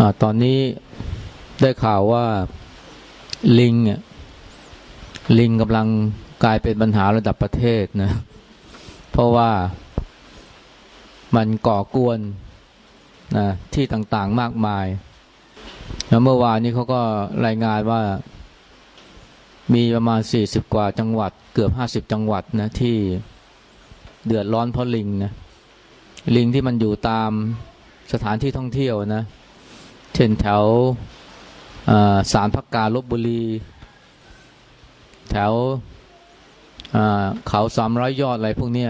อตอนนี้ได้ข่าวว่าลิงเนี่ยลิงกำลังกลายเป็นปัญหาระดับประเทศนะ เพราะว่ามันก่อกวนนะที่ต่างๆมากมาย แล้วเมื่อวานนี้เขาก็รายงานว่ามีประมาณสี่สิบกว่าจังหวัด เกือบห้าสิบจังหวัดนะที่เดือดร้อนเพราะลิงนะลิงที่มันอยู่ตามสถานที่ท่องเที่ยวนะ ช่นแถวสารพักการลบบุรี แถวเขาสามร้อยยอดอะไรพวกนี้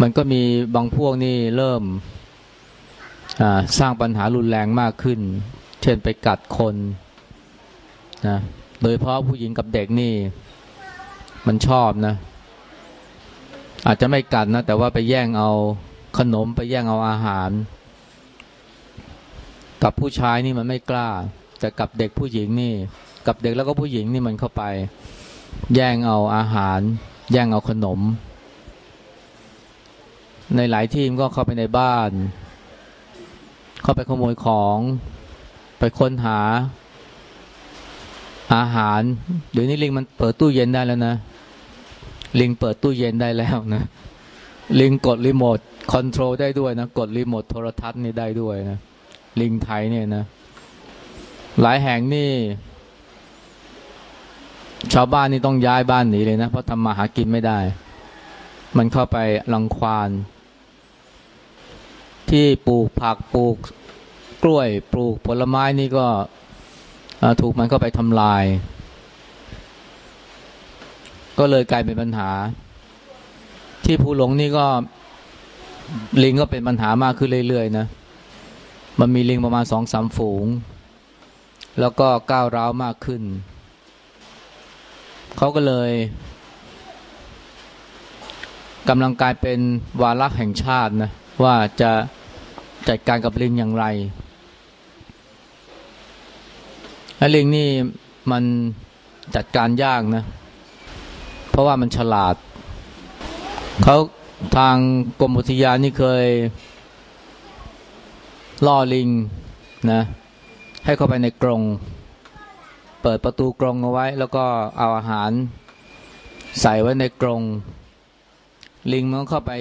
มันก็มีบางพวกนี่เริ่มสร้างปัญหารุนแรงมากขึ้น เช่นไปกัดคนนะโดยเพราะผู้หญิงกับเด็กนี่ มันชอบนะ อาจจะไม่กัดนะ แต่ว่าไปแย่งเอาขนมไปแย่งเอาอาหาร กับผู้ชายนี่มันไม่กล้า แต่กับเด็กผู้หญิงนี่ กับเด็กแล้วก็ผู้หญิงนี่มันเข้าไป แย่งเอาอาหาร แย่งเอาขนม ในหลายทีมก็เข้าไปในบ้าน เข้าไปขโมยของ ไปค้นหา อาหาร เดี๋ยวนี้ลิงมันเปิดตู้เย็นได้แล้วนะ ลิงเปิดตู้เย็นได้แล้วนะลิงกดรีโมทคอนโทรลได้ด้วยนะ กดรีโมทโทรทัศน์นี่ได้ด้วยนะ ลิงไทยเนี่ยนะ หลายแห่งนี่ ชาวบ้านนี่ต้องย้ายบ้านหนีเลยนะ เพราะทำมาหากินไม่ได้ มันเข้าไปลังควาน ที่ปลูกผักปลูกกล้วย ปลูกผลไม้นี่ก็ถูกมันเข้าไปทำลาย ก็เลยกลายเป็นปัญหา ที่ภูหลงนี่ก็ลิงก็เป็นปัญหามากขึ้นเรื่อยๆนะ มันมีลิงประมาณสองสามฝูง แล้วก็ก้าวร้าวมากขึ้น เขาก็เลยกำลังกลายเป็นวาระแห่งชาตินะว่าจะจัดการกับลิงอย่างไรไอ้ลิงนี่มันจัดการยากนะ เพราะว่ามันฉลาด เขาทางกรมอุทยานนี่เคย ล่อลิงนะ ให้เข้าไปในกรง เปิดประตูกรงเอาไว้ แล้วก็เอาอาหาร ใส่ไว้ในกรง ลิงมันเข้าไป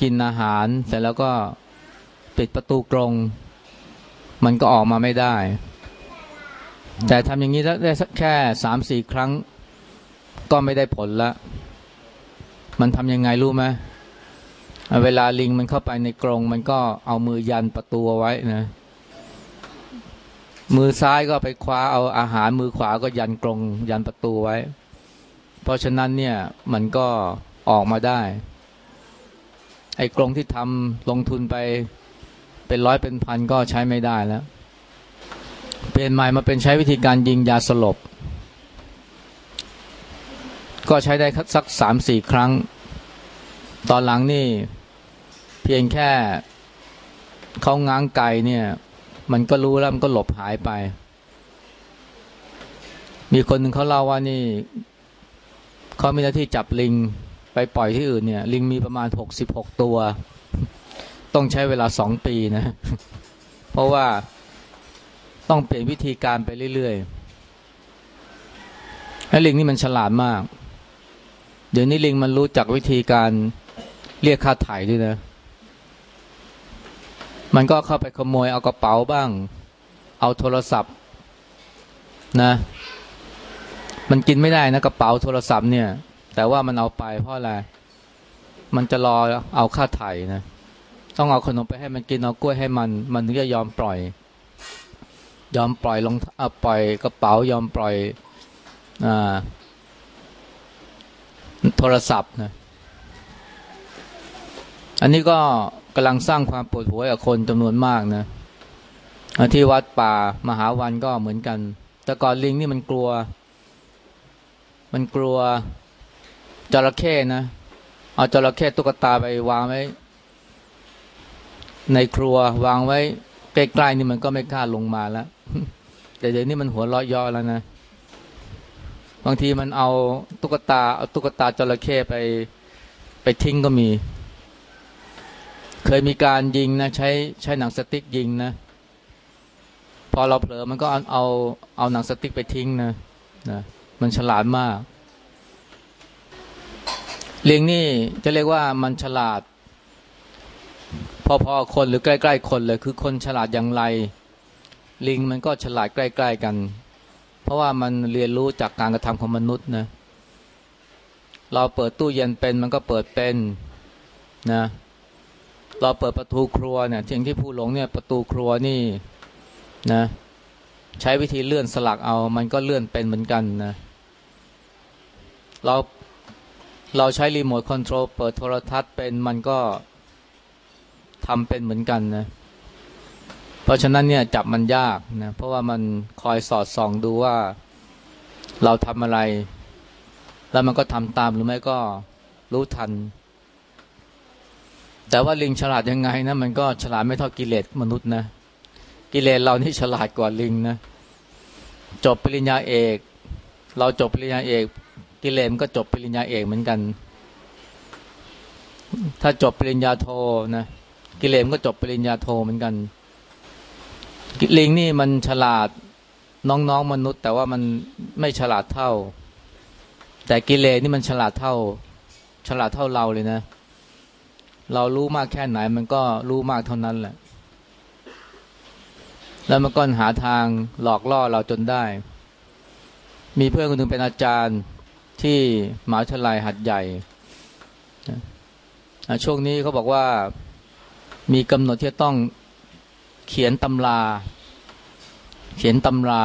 กินอาหาร เสร็จแล้วก็ปิดประตูกรง มันก็ออกมาไม่ได้ แต่ทำอย่างนี้ได้แค่สามสี่ครั้ง ก็ไม่ได้ผลละ มันทำยังไงรู้ไหม เวลาลิงมันเข้าไปในกรงมันก็เอามือยันประตูไว้นะ มือซ้ายก็ไปคว้าเอาอาหารมือขวาก็ยันกรงยันประตูไว้ เพราะฉะนั้นเนี่ยมันก็ออกมาได้ ไอ้กรงที่ทำลงทุนไปเป็นร้อยเป็นพันก็ใช้ไม่ได้แล้ว เปลี่ยนใหม่มาเป็นใช้วิธีการยิงยาสลบ ก็ใช้ได้สักสามสี่ครั้ง ตอนหลังนี่ เพียงแค่เขาง้างไก่เนี่ย มันก็รู้แล้วมันก็หลบหายไป มีคนหนึ่งเขาเล่าว่านี่เขามีหน้าที่จับลิงไปปล่อยที่อื่นเนี่ย ลิงมีประมาณหกสิบหกตัว ต้องใช้เวลาสองปีนะ เพราะว่าต้องเปลี่ยนวิธีการไปเรื่อยๆไอ้ลิงนี่มันฉลาดมาก เดี๋ยวนี้ลิงมันรู้จักวิธีการ เรียกค่าไถ่ด้วยนะ มันก็เข้าไปขโมยเอากระเป๋าบ้าง เอาโทรศัพท์ นะ มันกินไม่ได้นะกระเป๋าโทรศัพท์เนี่ย แต่ว่ามันเอาไปเพราะอะไร มันจะรอเอาค่าไถ่นะ ต้องเอาขนมไปให้มันกินเอากล้วยให้มัน มันถึงจะยอมปล่อย ยอมปล่อยลงเอาปล่อยกระเป๋ายอมปล่อย อ่า โทรศัพท์นะ อันนี้ก็กำลังสร้างความปวดหัวกับคนจำนวนมากนะที่วัดป่ามหาวันก็เหมือนกัน แต่ก่อนลิงนี่มันกลัว มันกลัวจระเข้นะ เอาจระเข้ตุ๊กตาไปวางไว้ ในครัววางไว้ใกล้ๆนี่มันก็ไม่กล้าลงมาแล้ว แต่เดี๋ยวนี้มันหัวเราะย่อแล้วนะ บางทีมันเอาตุ๊กตาเอาตุ๊กตาจระเข้ไปไปทิ้งก็มี เคยมีการยิงนะใช้ใช้หนังสติ๊กยิงนะ พอเราเผลอมันก็เอาเอาเอาหนังสติ๊กไปทิ้งนะนะมันฉลาดมากลิงนี่จะเรียกว่ามันฉลาด พอๆคนหรือใกล้ ๆ คนเลย คือคนฉลาดอย่างไร ลิงมันก็ฉลาดใกล้ ๆกัน เพราะว่ามันเรียนรู้จากการกระทำของมนุษย์นะเราเปิดตู้เย็นเป็นมันก็เปิดเป็นนะ เราเปิดประตูครัวเนี่ยที่งที่ผู้หลงเนี่ยประตูครัวนี่นะ ใช้วิธีเลื่อนสลักเอา มันก็เลื่อนเป็นเหมือนกันนะเราเราใช้รีโมทคอนโทรลเปิดโทรทัศน์เป็นมันก็ทำเป็นเหมือนกันนะ เพราะฉะนั้นเนี่ยจับมันยากนะ เพราะว่ามันคอยสอดส่องดูว่าเราทำอะไร แล้วมันก็ทำตามหรือไม่ก็รู้ทัน แต่ว่าลิงฉลาดยังไงนะมันก็ฉลาดไม่เท่ากิเลสมนุษย์นะกิเลสเรานี่ฉลาดกว่าลิงนะจบปริญญาเอก เราจบปริญญาเอก กิเลสมันก็จบปริญญาเอกเหมือนกัน ถ้าจบปริญญาโทนะกิเลสก็จบปริญญาโทเหมือนกันลิงนี่มันฉลาดน้องๆมนุษย์ แต่ว่ามันไม่ฉลาดเท่า แต่กิเลสนี่มันฉลาดเท่า ฉลาดเท่าเราเลยนะ เรารู้มากแค่ไหน มันก็รู้มากเท่านั้นแหละ แล้วมันก็หาทางหลอกล่อเราจนได้ มีเพื่อนคนหนึ่งเป็นอาจารย์ที่มหาวิทยาลัยหัดใหญ่ช่วงนี้เขาบอกว่ามีกำหนดที่ต้องเขียนตำรา เขียนตำรา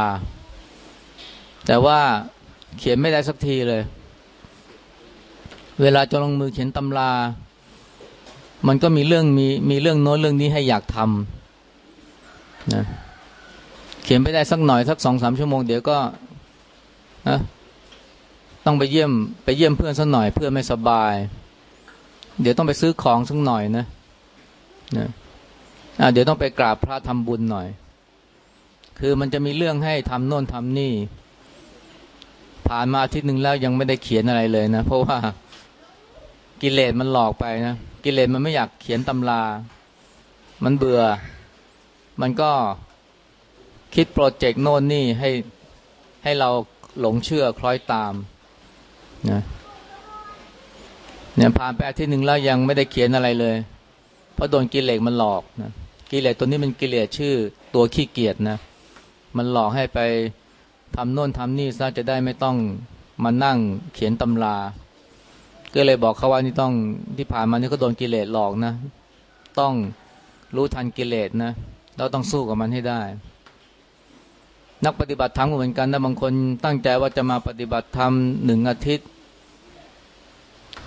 แต่ว่าเขียนไม่ได้สักทีเลย เวลาจะลงมือเขียนตำรา มันก็มีเรื่องมีมีเรื่องโน้นเรื่องนี้ให้อยากทำนะเขียนไม่ได้สักหน่อยสักสองสามชั่วโมงเดี๋ยวก็นะต้องไปเยี่ยมไปเยี่ยมเพื่อนสักหน่อยเพื่อนไม่สบาย เดี๋ยวต้องไปซื้อของสักหน่อยนะนะอ่าเดี๋ยวต้องไปกราบพระทำบุญหน่อย คือมันจะมีเรื่องให้ทำโน่นทำนี่ ผ่านมาอาทิตย์หนึ่งแล้วยังไม่ได้เขียนอะไรเลยนะ เพราะว่า กิเลสมันหลอกไปนะกิเลสมันไม่อยากเขียนตำรา มันเบื่อ มันก็คิดโปรเจกต์โน่นนี่ให้ให้เราหลงเชื่อคล้อยตามนะเนี่ยผ่านไปอาทิตย์หนึ่งแล้วยังไม่ได้เขียนอะไรเลย เพราะโดนกิเลสมันหลอกนะกิเลสตัวนี้มันกิเลสชื่อตัวขี้เกียจนะ มันหลอกให้ไปทำโน่นทำนี่ซะจะได้ไม่ต้องมานั่งเขียนตำรา ก็เลยบอกเขาว่านี่ต้องที่ผ่านมานี่ก็โดนกิเลสหลอกนะ ต้องรู้ทันกิเลสนะเราต้องสู้กับมันให้ได้ นักปฏิบัติธรรมเหมือนกันนะบางคนตั้งใจว่าจะมาปฏิบัติธรรมหนึ่งอาทิตย์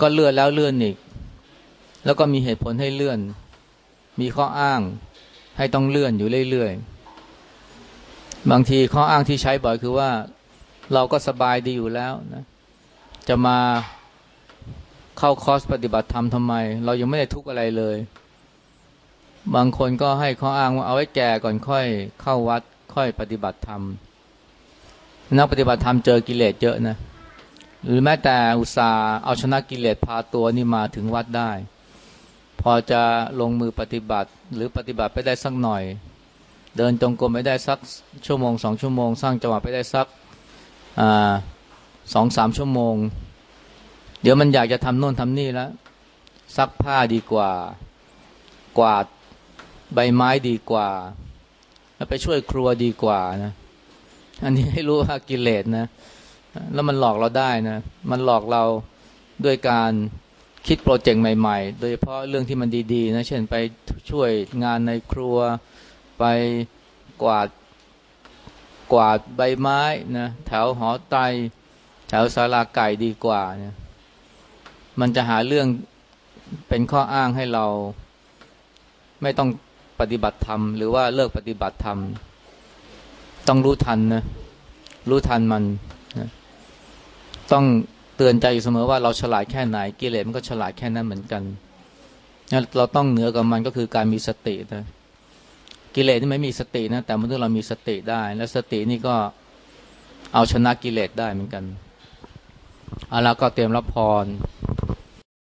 ก็เลื่อนแล้วเลื่อนอีก แล้วก็มีเหตุผลให้เลื่อน มีข้ออ้างให้ต้องเลื่อนอยู่เรื่อยๆ บางทีข้ออ้างที่ใช้บ่อยคือว่า เราก็สบายดีอยู่แล้วนะ จะมา เข้าคอร์สปฏิบัติธรรมทำไม เรายังไม่ได้ทุกอะไรเลย บางคนก็ให้ข้ออ้างว่าเอาไว้แก่ก่อนค่อยเข้าวัดค่อยปฏิบัติธรรมนักปฏิบัติธรรมเจอกิเลสเยอะนะหรือแม้แต่อุตสาห์เอาชนะกิเลสพาตัวนี่มาถึงวัดได้ พอจะลงมือปฏิบัติหรือปฏิบัติไปได้สักหน่อย เดินจงกรมไปได้สักชั่วโมงสองชั่วโมง สร้างจังหวะไปได้สักสองสามชั่วโมง เดี๋ยวมันอยากจะทำโน่นทำนี่แล้วซักผ้าดีกว่า กวาดใบไม้ดีกว่าไปช่วยครัวดีกว่านะอันนี้ให้รู้ว่ากิเลสนะ แล้วมันหลอกเราได้นะ มันหลอกเราด้วยการคิดโปรเจกต์ใหม่ๆ โดยเฉพาะเรื่องที่มันดีๆนะ เช่นไปช่วยงานในครัว ไปกวาดกวาดใบไม้นะ แถวหอไต แถวศาลาไก่ดีกว่าเนี่ย มันจะหาเรื่องเป็นข้ออ้างให้เรา ไม่ต้องปฏิบัติธรรม หรือว่าเลิกปฏิบัติธรรม ต้องรู้ทันนะรู้ทันมันนะต้องเตือนใจอยู่เสมอว่าเราฉลาดแค่ไหนกิเลสมันก็ฉลาดแค่นั้นเหมือนกันเราต้องเหนือกับมันก็คือการมีสตินะกิเลสนี่ไม่มีสตินะแต่เมื่อเรามีสติได้ และสตินี่ก็เอาชนะกิเลสได้เหมือนกันเอาละก็เตรียมรับพร